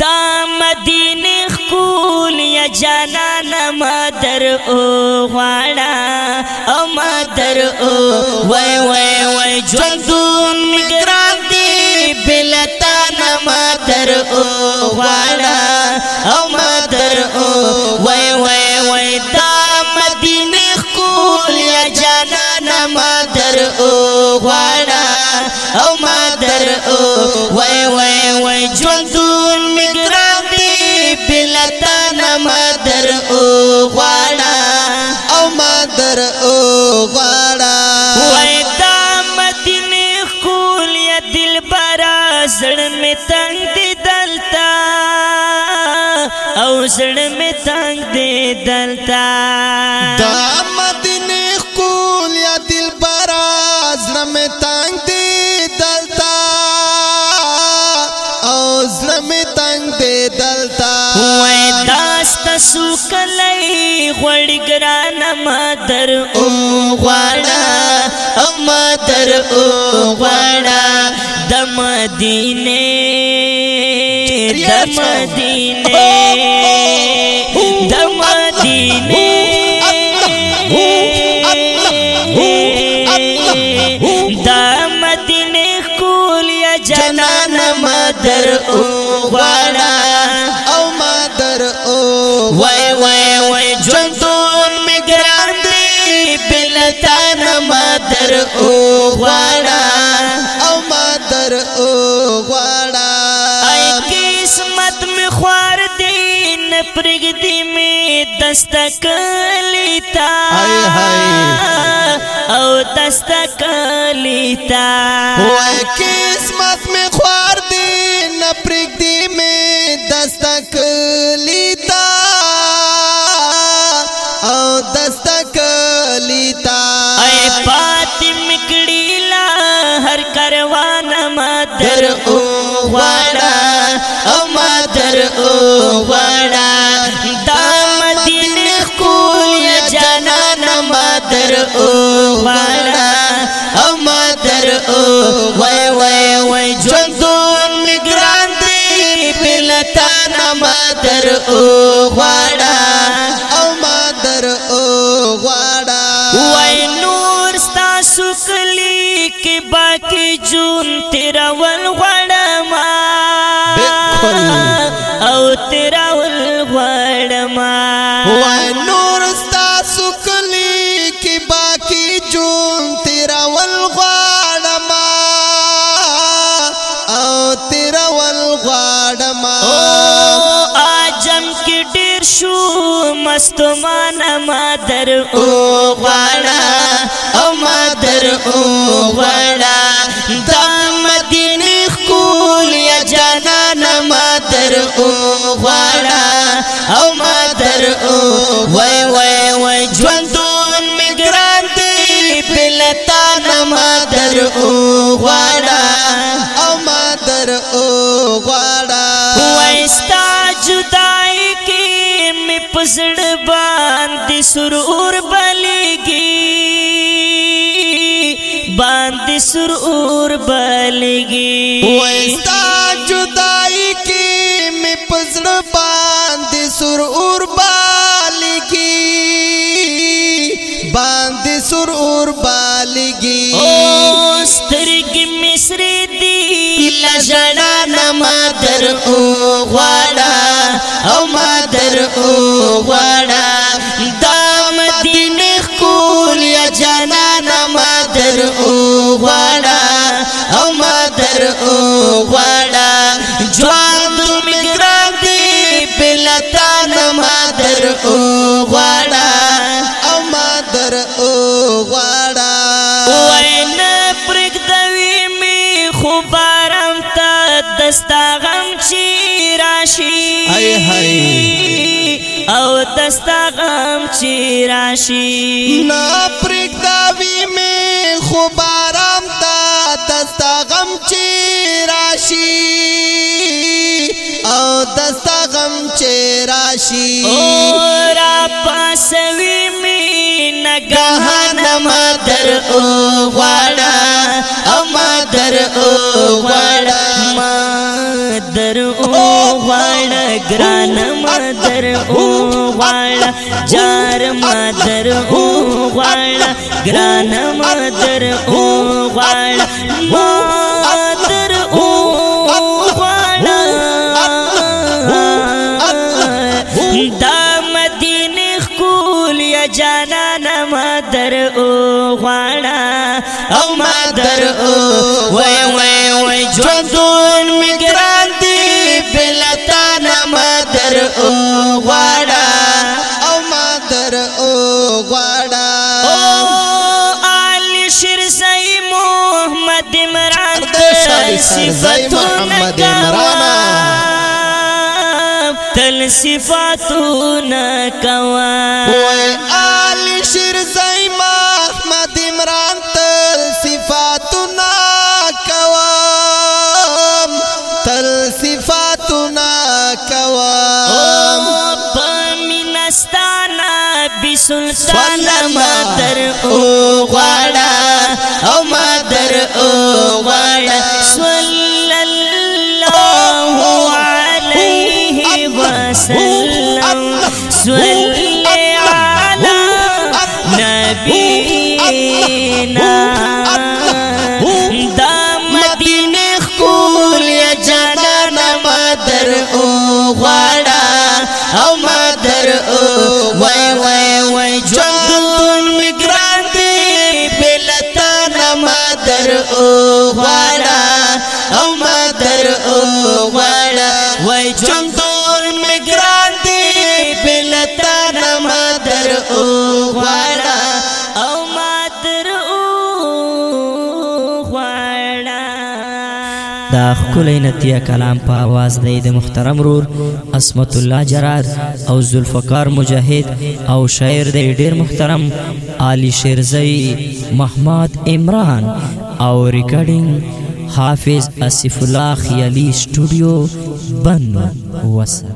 دا مدینه خول یا جانا مادر او غواړه او مادر او وای وای وای ژوندون میګران دی بلتا مادر او غواړه او مادر زړه تنگ دی دلتا او زړه تنگ دی دلتا دا مدینه کول یا دلبر زړه می تنگ دی دلتا او زړه تنگ دی دلتا وای داست غړ ګران او غواړه او غواړه मदीने द मदीने द मदीने द मदीने कुल या जनान मदर ओ औ मदर ओ वय वय वय जंतून में बिलता न मदर ओ پرګدې می دستکلیتا هاي هاي او دستکلیتا وای قسمت می خوار دی نه پرګدې وای وای وای ژوندون میګران دی پلتا نمادر او غواړه او مادر او غواړه وای نور ستا سکلی کې باقی جون تیرا ول غواړه ما او تیرا ول غواړه ما وای ما اجم کې ډیر شو مستمان مادر او غواړه او مادر او غواړه دا مدینه خول یا جانان مادر او غواړه او مادر او وای وای وای ژوندون میګران دی بلتا مادر او غواړه او مادر او غواړه جدائی کی می پزڑ باندې سرور بلگی باندې سرور بلگی وستا جدائی کی می پزڑ باندې سرور بلگی باندې سرور بلگی او سترګې مصری دی لژړا نما در او غواړه او مادر او غواړه دا مدینه خول یا جانان مادر او غواړه او مادر او غواړه جوان دم ګران دی بلتان مادر او غواړه او مادر او غواړه وای نه پرګ دوی می خو بارم تا دستا غم چی او دستا غم چې راشي نا پرګ دا وی می خو بارام تا دستا غم چې راشي او دستا غم چې راشي او را پاسوي می نگاهنم در او غواړه او ما در او غواړه ما در او غواړه ګران مادر او غواړه جار مادر او غواړه ګران مادر او غواړه مادر او غواړه دا مدینه خپل یا جانان مادر او غواړه او مادر او وای وای وای ژوندو غواړه او ما در او غواړه او علي محمد عمران محمد عمران تل علي سلطان ما در او غواړه او ما در او غواړه صلی الله علیه وسلم صلی علی نبینا غواړه او مدر او غواړه وای جون تور میګران دی بلتا نه مدر او غواړه او مدر او غواړه دا خلې نتیه کلام په आवाज د محترم رور اسمت الله جرار او ذوالفقار مجاهد او شاعر د ډیر محترم علي شیرزی محمد عمران او ریکارډینګ حافظ اسف الله خیالی سټوډیو بند وسه